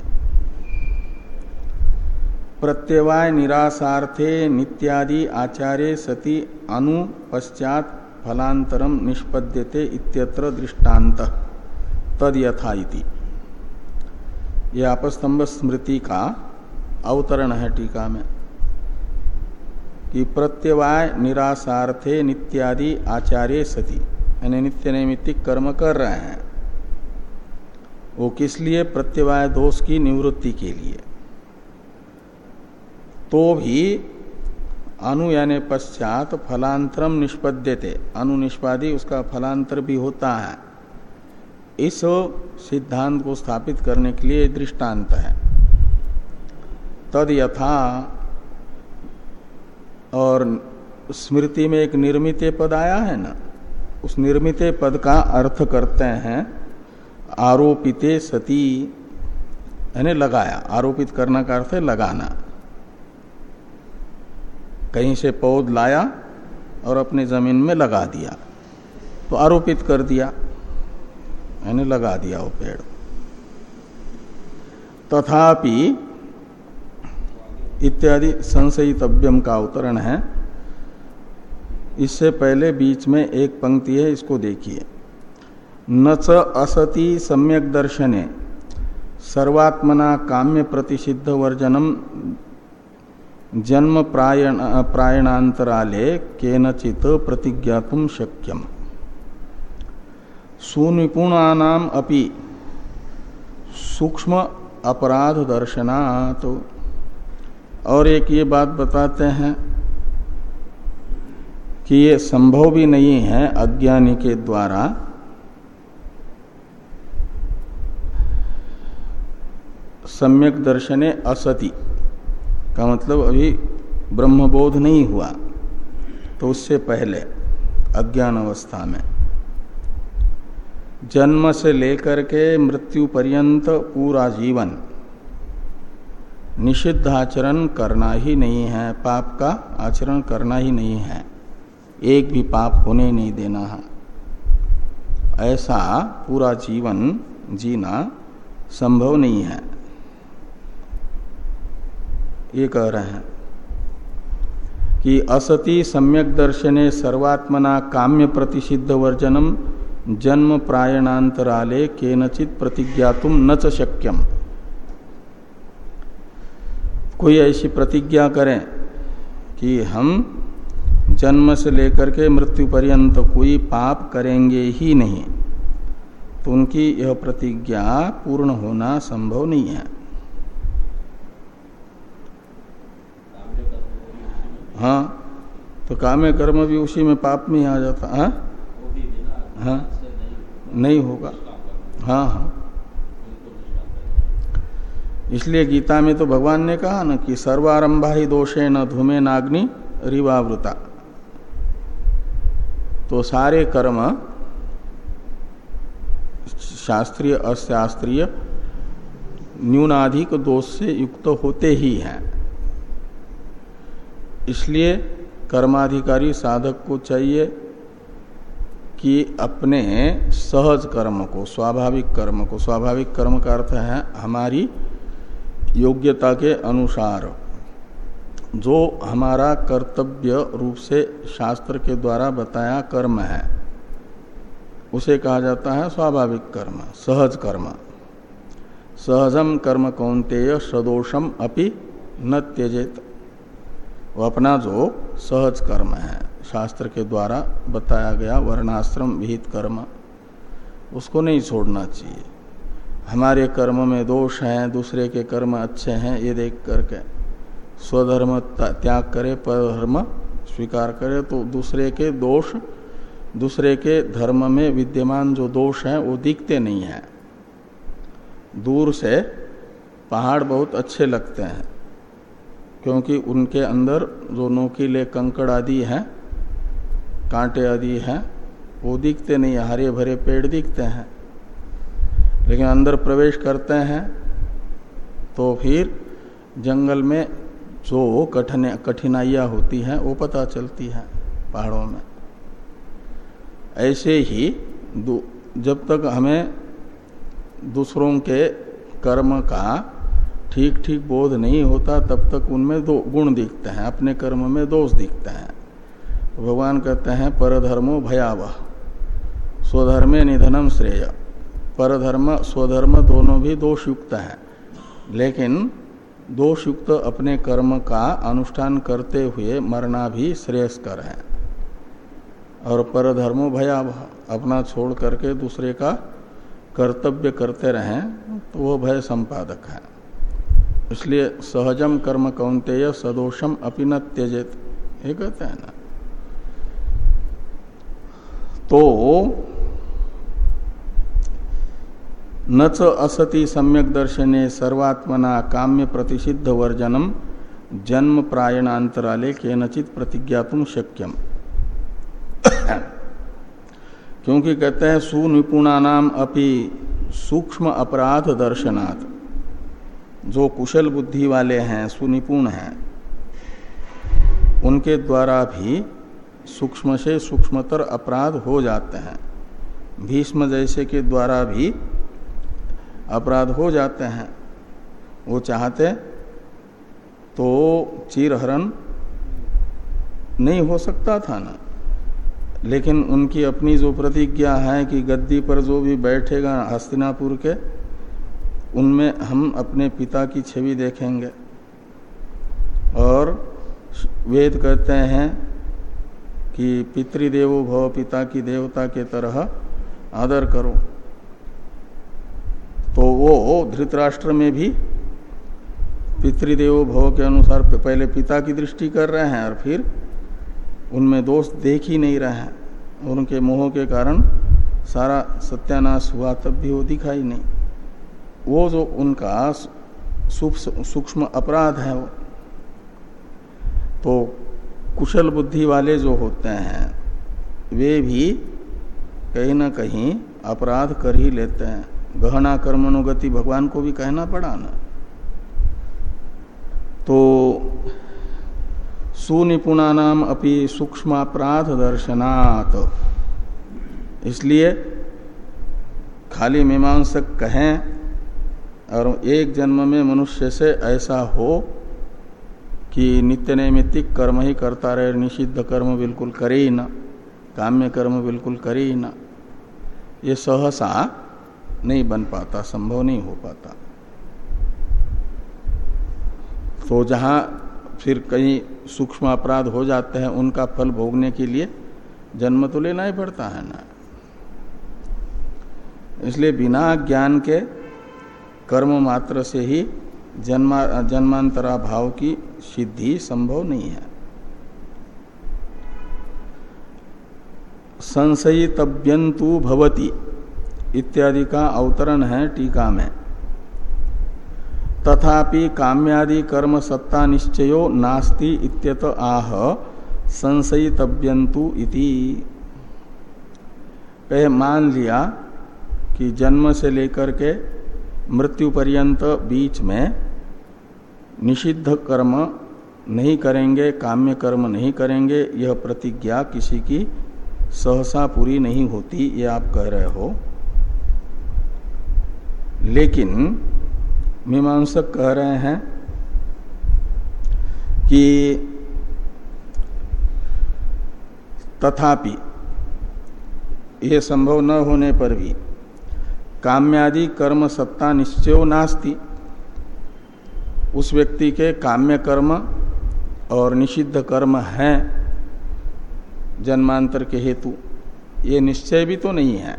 प्रत्यवाय निराशार्थे नित्यादि आचार्य सति अनु पश्चात फलांतरम निष्पद्यते इत्यत्र दृष्टांत तद यथा इति। यह अपस्तंभ स्मृति का अवतरण है टीका में कि प्रत्यवाय निराशार्थे नित्यादि आचार्य सति, यानी नित्य नैमित्तिक कर्म कर रहे हैं। वो किस लिए प्रत्यवाय दोष की निवृत्ति के लिए? तो भी अनु यानी पश्चात फलांतरम निष्पद्यते। अनु निष्पादी, उसका फलांतर भी होता है। इस सिद्धांत को स्थापित करने के लिए दृष्टांत है। तद यथा और स्मृति में एक निर्मित पद आया है ना? उस निर्मित पद का अर्थ करते हैं, आरोपिते सती यानी लगाया। आरोपित करना का अर्थ है लगाना। कहीं से पौध लाया और अपने ज़मीन में लगा दिया तो आरोपित कर दिया। यानी लगा दिया वो पेड़। तथापि इत्यादि संशयितव्यम का अवतरण है। इससे पहले बीच में एक पंक्ति है, इसको देखिए। न च असति सम्यक दर्शने, सर्वात्मना काम्य प्रतिषिद्ध वर्जनम जन्म प्रायण प्रायणांतराले केनचित प्रतिज्ञातुम शक्यम। सुनिपुणानाम अपि सूक्ष्म अपराध दर्शनात् तो और एक ये बात बताते हैं कि ये संभव भी नहीं है अज्ञानी के द्वारा। सम्यक दर्शने असति। का मतलब अभी ब्रह्मबोध नहीं हुआ तो उससे पहले, अज्ञान अवस्था में। जन्म से लेकर के मृत्यु पर्यंत पूरा जीवन, निषिद्ध आचरण करना ही नहीं है, पाप का आचरण करना ही नहीं है। एक भी पाप होने नहीं देना है। ऐसा पूरा जीवन जीना संभव नहीं है। ये कह रहे हैं कि असति सम्यक दर्शने सर्वात्मना काम्य प्रतिषिद्ध वर्जनम जन्म प्रायणांतराले केनचित प्रतिज्ञातुम न च शक्यम। कोई ऐसी प्रतिज्ञा करें कि हम जन्म से लेकर के मृत्यु पर्यंत कोई पाप करेंगे ही नहीं तो उनकी यह प्रतिज्ञा पूर्ण होना संभव नहीं है। हाँ? तो काम्य कर्म भी उसी में पाप में आ जाता, है? हाँ? हाँ नहीं होगा। हाँ हाँ। इसलिए गीता में तो भगवान ने कहा ना कि सर्वारंभा ही दोषे न धूमे नाग्नि रिवावृता। तो सारे कर्म शास्त्रीय अशास्त्रीय न्यूनाधिक दोष से युक्त होते ही हैं। इसलिए कर्माधिकारी साधक को चाहिए कि अपने सहज कर्म को, स्वाभाविक कर्म को, स्वाभाविक कर्म का अर्थ है हमारी योग्यता के अनुसार, जो हमारा कर्तव्य रूप से शास्त्र के द्वारा बताया कर्म है, उसे कहा जाता है स्वाभाविक कर्म, सहज कर्म। सहजम कर्म कौनतेय सदोषम अपि न त्यजेत। वो अपना जो सहज कर्म है, शास्त्र के द्वारा बताया गया वर्णाश्रम विहित कर्म, उसको नहीं छोड़ना चाहिए। हमारे कर्म में दोष हैं, दूसरे के कर्म अच्छे हैं, ये देख करके स्वधर्म त्याग करे, परधर्म स्वीकार करे तो दूसरे के दोष, दूसरे के धर्म में विद्यमान जो दोष हैं, वो दिखते नहीं हैं। दूर से पहाड़ बहुत अच्छे लगते हैं। क्योंकि उनके अंदर जो नोकीले कंकड़ आदि हैं, कांटे आदि हैं, वो दिखते नहीं हरे भरे पेड़ दिखते हैं। लेकिन अंदर प्रवेश करते हैं तो फिर जंगल में जो कठिन, कठिनाइयाँ होती हैं, वो पता चलती हैं पहाड़ों में। ऐसे ही जब तक हमें दूसरों के कर्म का ठीक ठीक बोध नहीं होता, तब तक उनमें दो गुण दिखते हैं, अपने कर्म में दोष दिखते हैं। भगवान कहते हैं, परधर्मो भयावह, स्वधर्मे निधनम श्रेय। परधर्म, स्वधर्म दोनों भी दोषयुक्त हैं। लेकिन दोषयुक्त अपने कर्म का अनुष्ठान करते हुए मरना भी श्रेयस्कर है। और परधर्मो भयावह, अपना छोड़ करके दूसरे का कर्तव्य करते रहें तो वो भय संपादक है। इसलिए सहजम कर्म कौनतेय सदोषम अपि न त्यजेत। ये कहते हैं ना। तो न च असति सम्यक दर्शने सर्वात्मना काम्य प्रतिषिद्ध वर्जनम जन्म प्रायणांतराले के नचित प्रतिज्ञातुम शक्यम। क्योंकि कहते हैं सुनिपुणा नाम अपि सूक्ष्म अपराध दर्शनात्। जो कुशल बुद्धि वाले हैं, सुनिपुण हैं, उनके द्वारा भी सूक्ष्म से सूक्ष्मतर अपराध हो जाते हैं। भीष्म जैसे के द्वारा भी अपराध हो जाते हैं। वो चाहते तो चीरहरण नहीं हो सकता था ना। लेकिन उनकी अपनी जो प्रतिज्ञा है कि गद्दी पर जो भी बैठेगा हस्तिनापुर के उनमें हम अपने पिता की छवि देखेंगे। और वेद कहते हैं कि पितृदेवो भव, पिता की देवता के तरह आदर करो। तो वो धृतराष्ट्र में भी पितृदेवो भव के अनुसार पहले पिता की दृष्टि कर रहे हैं और फिर उनमें दोष देख ही नहीं रहे हैं। उनके मोह के कारण सारा सत्यानाश हुआ, तब भी वो दिखाई नहीं। वो जो उनका सूक्ष्म अपराध है वो तो कुशल बुद्धि वाले जो होते हैं, वे भी कहीं ना कहीं अपराध कर ही लेते हैं। गहना कर्मनुगति भगवान को भी कहना पड़ा ना। तो सुनिपुणा नाम अपनी सूक्ष्म अपराध दर्शनात्। इसलिए खाली मीमांसक कहें और एक जन्म में मनुष्य से ऐसा हो कि नित्य नैमित्तिक कर्म ही करता रहे, निषिद्ध कर्म बिल्कुल करे ही ना, काम्य कर्म बिल्कुल करे ही ना। ये सहसा नहीं बन पाता, संभव नहीं हो पाता। तो जहाँ फिर कहीं सूक्ष्म अपराध हो जाते हैं, उनका फल भोगने के लिए जन्म तो लेना ही पड़ता है ना। इसलिए बिना ज्ञान के कर्म मात्र से ही जन्मा, जन्मांतरा भाव की सिद्धि संभव नहीं है। संशयितव्यंतु भवती इत्यादि का अवतरण है टीका में। तथापि काम्यादि कर्म सत्ता निश्चयो नास्ति इत्यत आह संशयितव्यंतु इति। मान लिया कि जन्म से लेकर के मृत्यु पर्यंत बीच में निषिद्ध कर्म नहीं करेंगे, काम्य कर्म नहीं करेंगे, यह प्रतिज्ञा किसी की सहसा पूरी नहीं होती, ये आप कह रहे हो। लेकिन मीमांसक कह रहे हैं कि तथापि यह संभव न होने पर भी काम्यादि कर्म सत्ता निश्चय नास्ति। उस व्यक्ति के काम्य कर्म और निषिद्ध कर्म हैं जन्मांतर के हेतु। ये निश्चय भी तो नहीं है।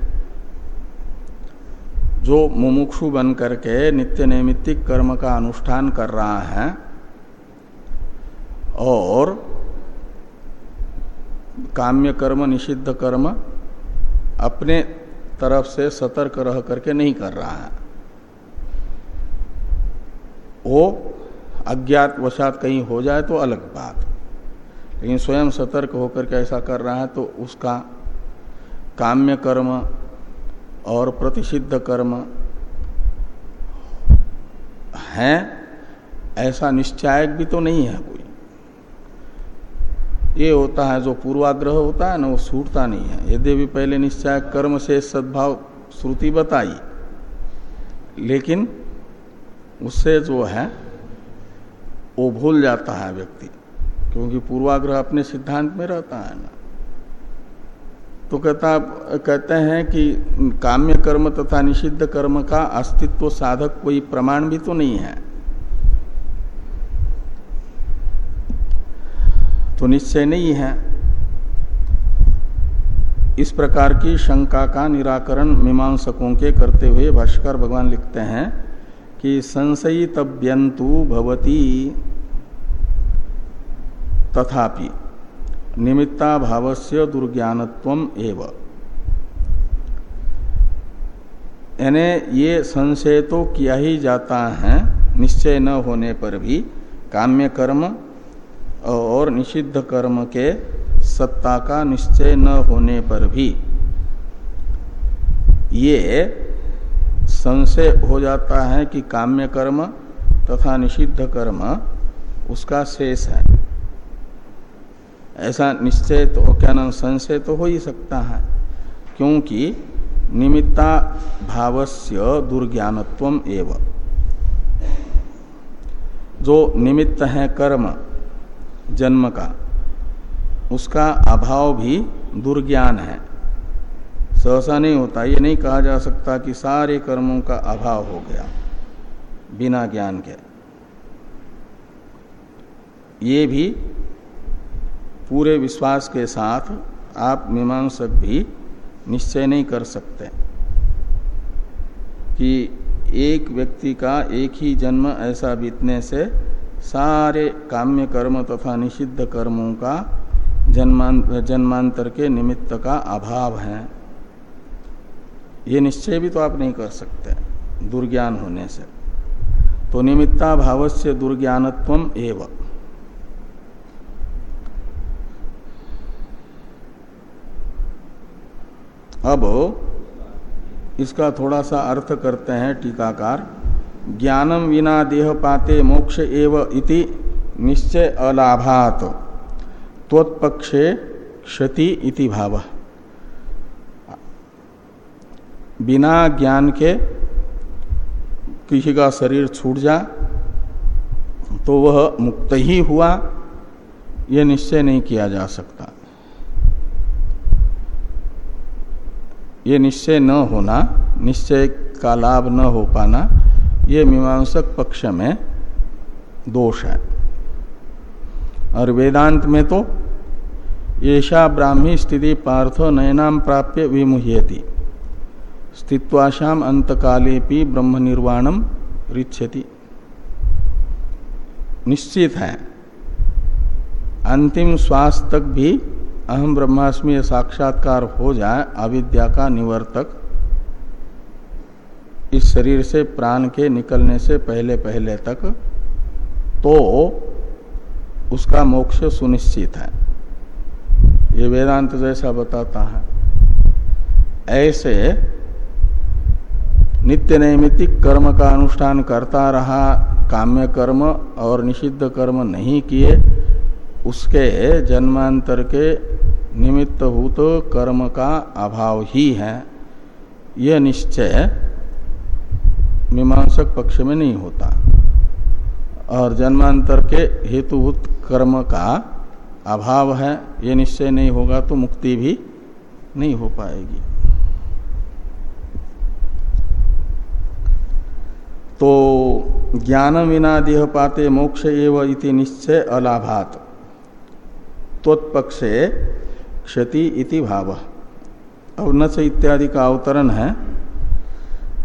जो मुमुक्षु बन करके नित्य नैमित्तिक कर्म का अनुष्ठान कर रहा है और काम्य कर्म, निषिद्ध कर्म अपने तरफ़ से सतर्क रह करके नहीं कर रहा है। वो अज्ञात वशात कहीं हो जाए तो अलग बात। लेकिन स्वयं सतर्क होकर के ऐसा कर रहा है तो उसका काम्य कर्म और प्रतिषिद्ध कर्म है, ऐसा निश्चायक भी तो नहीं है। कोई ये होता है जो पूर्वाग्रह होता है ना, वो छूटता नहीं है। यदि भी पहले निश्चय कर्म से सद्भाव श्रुति बताई, लेकिन उससे जो है, वो भूल जाता है व्यक्ति, क्योंकि पूर्वाग्रह अपने सिद्धांत में रहता है ना। तो कहता, कहते हैं कि काम्य कर्म तथा निषिद्ध कर्म का अस्तित्व साधक कोई प्रमाण भी तो नहीं है। तो निश्चय नहीं है। इस प्रकार की शंका का निराकरण मीमांसकों के करते हुए भाष्कर भगवान लिखते हैं कि संशयितव्यंतु भवती तथापि निमित्ता भावस्य दुर्ज्ञानत्व एव। यानी ये संशय तो किया ही जाता है, निश्चय न होने पर भी काम्य कर्म और निषिद्ध कर्म के सत्ता का निश्चय न होने पर भी ये संशय हो जाता है कि काम्य कर्म तथा निषिद्ध कर्म उसका शेष है। ऐसा निश्चय तो क्या नाम संशय तो हो ही सकता है, क्योंकि निमित्ता भावस्य दुर्ज्ञानत्व एवं। जो निमित्त है कर्म जन्म का। उसका अभाव भी दुर्ज्ञान है। सहसा नहीं होता, ये नहीं कहा जा सकता कि सारे कर्मों का अभाव हो गया, बिना ज्ञान के। ये भी पूरे विश्वास के साथ आप मीमांसक भी निश्चय नहीं कर सकते कि एक व्यक्ति का एक ही जन्म ऐसा बीतने से सारे काम्य कर्म तथा निषिद्ध कर्मों का जन्मांतर जन्मांतर के निमित्त का अभाव है। ये निश्चय भी तो आप नहीं कर सकते, दुर्ज्ञान होने से। तो निमित्ता भाव से दुर्ज्ञानत्व एव। अब इसका थोड़ा सा अर्थ करते हैं टीकाकार। ज्ञानम विना देह पाते मोक्ष एव इति निश्चय अलाभात। त्वत्पक्षे क्षति इति भाव। बिना ज्ञान के किसी का शरीर छूट जा तो वह मुक्त ही हुआ यह निश्चय नहीं किया जा सकता। ये निश्चय न होना, निश्चय का लाभ न हो पाना ये मीमांसक पक्ष में दोष है। और वेदांत में तो येषा ब्राह्मी स्थिति पार्थ नयनाम प्राप्य विमुह्यति। स्थित्वाशाम अंतकाले ब्रह्म निर्वाणम रिच्छति। निश्चित है। अंतिम श्वास तक भी अहम ब्रह्मास्मि साक्षात्कार हो जाए, अविद्या का निवर्तक इस शरीर से, प्राण के निकलने से पहले पहले तक तो उसका मोक्ष सुनिश्चित है। ये वेदांत जैसा बताता है। ऐसे नित्य नैमित्तिक कर्म का अनुष्ठान करता रहा, काम्य कर्म और निषिद्ध कर्म नहीं किए, उसके जन्मांतर के निमित्तभूत कर्म का अभाव ही है। यह निश्चय मीमांसक पक्ष में नहीं होता। और जन्मांतर के हेतुभूत कर्म का अभाव है, ये निश्चय नहीं होगा तो मुक्ति भी नहीं हो पाएगी। तो ज्ञान विना देह पाते मोक्ष एव इति निश्चय अलाभात। त्वत्पक्षे क्षति इति भाव। अब नच इत्यादि का अवतरण है।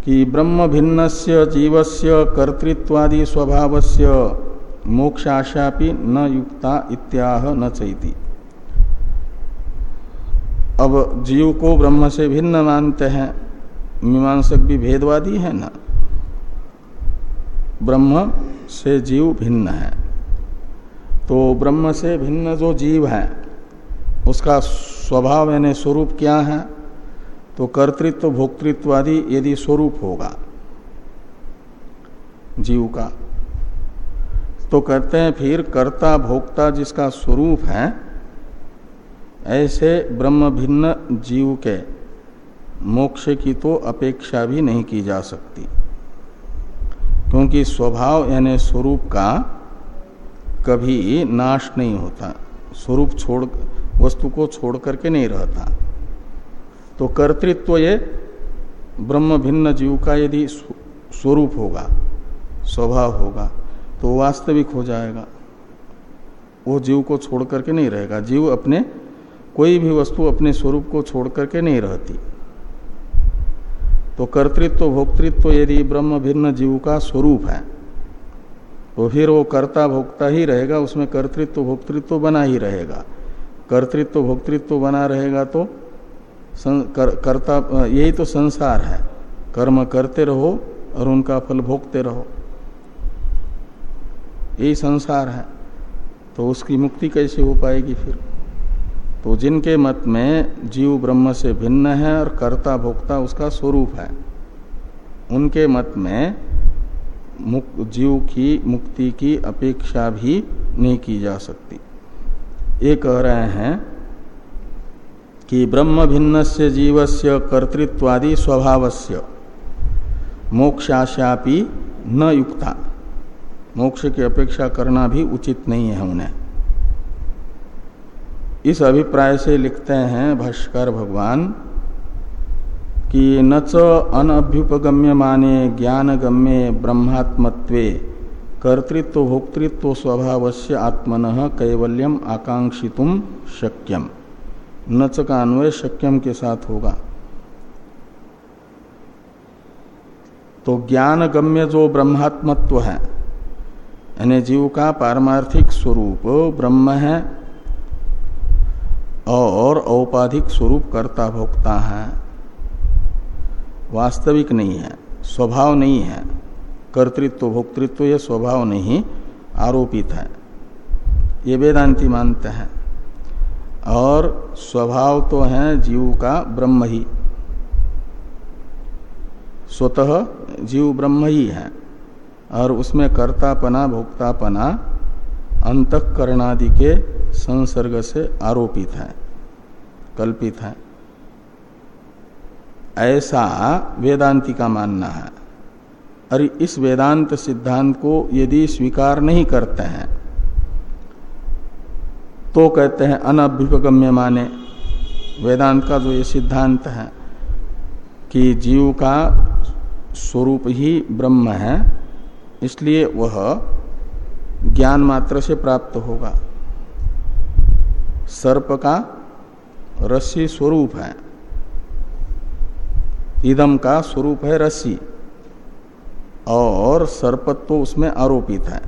कि ब्रह्म भिन्न से जीवस्य, कर्तृत्वादि स्वभावस्य मोक्षाशापि न युक्ता इत्याह न चैती। अब जीव को ब्रह्म से भिन्न मानते हैं, मीमांसक भी भेदवादी है ना? ब्रह्म से जीव भिन्न है। तो ब्रह्म से भिन्न जो जीव है, उसका स्वभाव यानी स्वरूप क्या है? तो कर्तृत्व भोक्तृत्व आदि यदि स्वरूप होगा जीव का तो कहते हैं फिर कर्ता, भोक्ता जिसका स्वरूप है, ऐसे ब्रह्म भिन्न जीव के मोक्ष की तो अपेक्षा भी नहीं की जा सकती। क्योंकि स्वभाव यानी स्वरूप का कभी नाश नहीं होता। स्वरूप छोड़, वस्तु को छोड़ करके नहीं रहता। तो कर्तृत्व ये ब्रह्म भिन्न जीव का यदि स्वरूप होगा, स्वभाव होगा तो वास्तविक हो जाएगा। वो जीव को छोड़ करके नहीं रहेगा। जीव अपने, कोई भी वस्तु अपने स्वरूप को छोड़ करके नहीं रहती। तो कर्तृत्व, भोक्तृत्व यदि ब्रह्म भिन्न जीव का स्वरूप है तो फिर वो कर्ता भोक्ता ही रहेगा, उसमें कर्तृत्व, भोक्तृत्व बना ही रहेगा। कर्तृत्व, भोक्तृत्व बना रहेगा तो कर, कर्ता यही तो संसार है। कर्म करते रहो और उनका फल भोगते रहो। यही संसार है। तो उसकी मुक्ति कैसे हो पाएगी फिर? तो जिनके मत में जीव ब्रह्म से भिन्न है और कर्ता भोक्ता उसका स्वरूप है उनके मत में जीव की मुक्ति की अपेक्षा भी नहीं की जा सकती। ये कह रहे हैं कि ब्रह्म भिन्न से जीव से कर्तृत्वादि स्वभाव से मोक्षाशापी न युक्ता। मोक्ष की अपेक्षा करना भी उचित नहीं है उन्हें। इस अभिप्राय से लिखते हैं भाष्कर भगवान कि न च अनभ्युपगम्य माने ज्ञान गम्य ब्रह्मात्मत्वे कर्तृत्व भोक्तृत्व स्वभाव से आत्मन कैवल्यम आकांक्षितुम शक्यम। न च का अन्वय शक्यम के साथ होगा। तो ज्ञान गम्य जो ब्रह्मात्मत्व है, यानी जीव का पारमार्थिक स्वरूप ब्रह्म है, और औपाधिक स्वरूप कर्ता भोक्ता है, वास्तविक नहीं है, स्वभाव नहीं है, कर्तृत्व, भोक्तृत्व यह स्वभाव नहीं, आरोपित है। ये वेदांति मानते हैं। और स्वभाव तो है जीव का ब्रह्म ही। स्वतः जीव ब्रह्म ही है। और उसमें कर्तापना, भोक्तापना, अंतकरणादि के संसर्ग से आरोपित है, कल्पित है। ऐसा वेदांति का मानना है। और इस वेदांत सिद्धांत को यदि स्वीकार नहीं करते हैं तो कहते हैं अनभ्युपगम्य माने वेदांत का जो ये सिद्धांत है कि जीव का स्वरूप ही ब्रह्म है, इसलिए वह ज्ञान मात्र से प्राप्त होगा। सर्प का रस्सी स्वरूप है। इदम का स्वरूप है रस्सी। और सर्पत्व तो उसमें आरोपित है।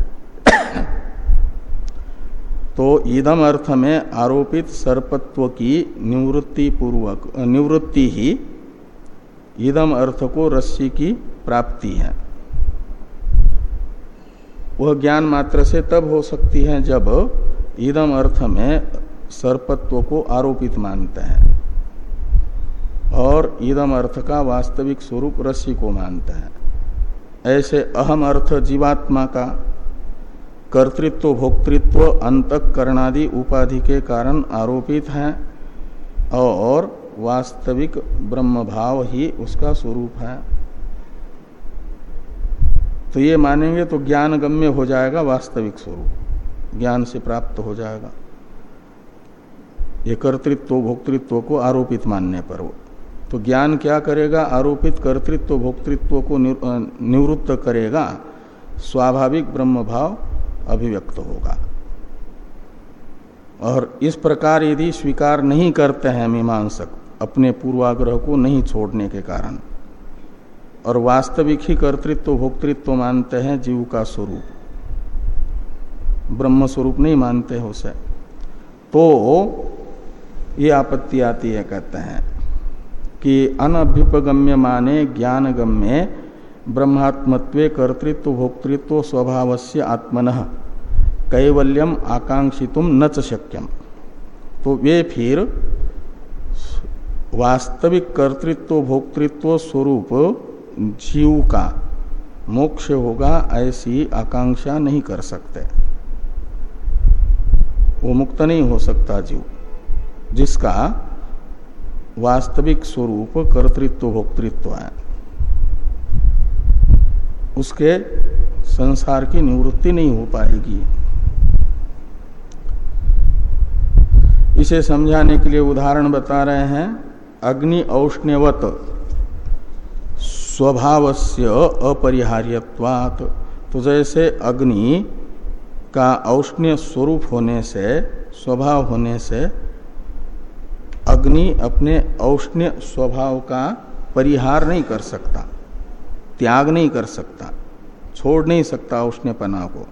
तो ईदम अर्थ में आरोपित सर्पत्व की निवृत्ति पूर्वक निवृत्ति ही ईदम अर्थ को रस्सी की प्राप्ति है। वह ज्ञान मात्र से तब हो सकती है जब ईदम अर्थ में सर्पत्व को आरोपित मानते हैं और ईदम अर्थ का वास्तविक स्वरूप रस्सी को मानते हैं। ऐसे अहम अर्थ जीवात्मा का कर्तृत्व, भोक्तृत्व, अंतकरणादि उपाधि के कारण आरोपित है और वास्तविक ब्रह्म भाव ही उसका स्वरूप है। तो ये मानेंगे तो ज्ञान गम्य हो जाएगा वास्तविक स्वरूप। ज्ञान से प्राप्त हो जाएगा। ये कर्तृत्व, भोक्तृत्व को आरोपित मानने पर वो। तो ज्ञान क्या करेगा? आरोपित कर्तृत्व, भोक्तृत्व को निवृत्त करेगा। स्वाभाविक ब्रह्म भाव अभिव्यक्त होगा। और इस प्रकार यदि स्वीकार नहीं करते हैं मीमांसक, अपने पूर्वाग्रह को नहीं छोड़ने के कारण, और वास्तविक ही कर्तृत्व, भोक्तृत्व मानते हैं जीव का स्वरूप, ब्रह्म स्वरूप नहीं मानते हैं उसे तो ये आपत्ति आती है, कहते हैं कि अनभ्युपगम्य माने ज्ञान गम्य ब्रह्मात्मत्व कर्तृत्व भोक्तृत्व स्वभाव से आत्मन, कैवल्यम आकांक्षितुम न च शक्यम। तो वे फिर वास्तविक कर्तृत्व भोक्तृत्व स्वरूप जीव का मोक्ष होगा ऐसी आकांक्षा नहीं कर सकते। वो मुक्त नहीं हो सकता जीव, जिसका वास्तविक स्वरूप कर्तृत्व भोक्तृत्व है। उसके संसार की निवृत्ति नहीं हो पाएगी। इसे समझाने के लिए उदाहरण बता रहे हैं, अग्नि औष्ण्यवत स्वभावस्य अपरिहार्यवात तो जैसे अग्नि का औष्ण्य स्वरूप होने से, स्वभाव होने से, अग्नि अपने औष्ण्य स्वभाव का परिहार नहीं कर सकता। त्याग नहीं कर सकता, छोड़ नहीं सकता उष्णपना को।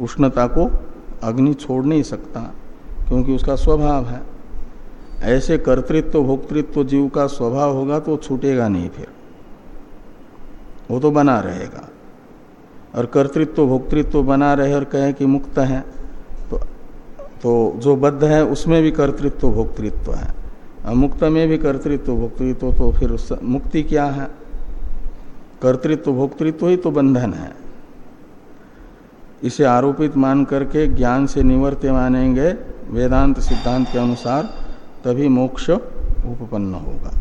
उष्णता को अग्नि छोड़ नहीं सकता, क्योंकि उसका स्वभाव है। ऐसे कर्तृत्व, भोक्तृत्व जीव का स्वभाव होगा तो छूटेगा नहीं फिर। वो तो बना रहेगा। और कर्तृत्व, भोक्तृत्व बना रहे और कहे कि मुक्त है तो तो जो बद्ध है उसमें भी कर्तृत्व, भोक्तृत्व है। और मुक्त में भी कर्तृत्व, भोक्तृत्व तो फिर मुक्ति क्या है? कर्तृत्व, भोक्तृत्व ही तो बंधन है। इसे आरोपित मान करके ज्ञान से निवर्त्य मानेंगे वेदांत सिद्धांत के अनुसार, तभी मोक्ष उपपन्न होगा।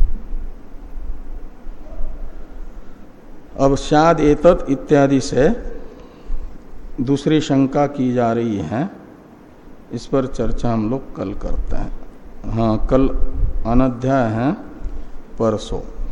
अब शाद एतत इत्यादि से दूसरी शंका की जा रही है। इस पर चर्चा हम लोग कल करते हैं। हाँ कल अनध्याय है, परसों।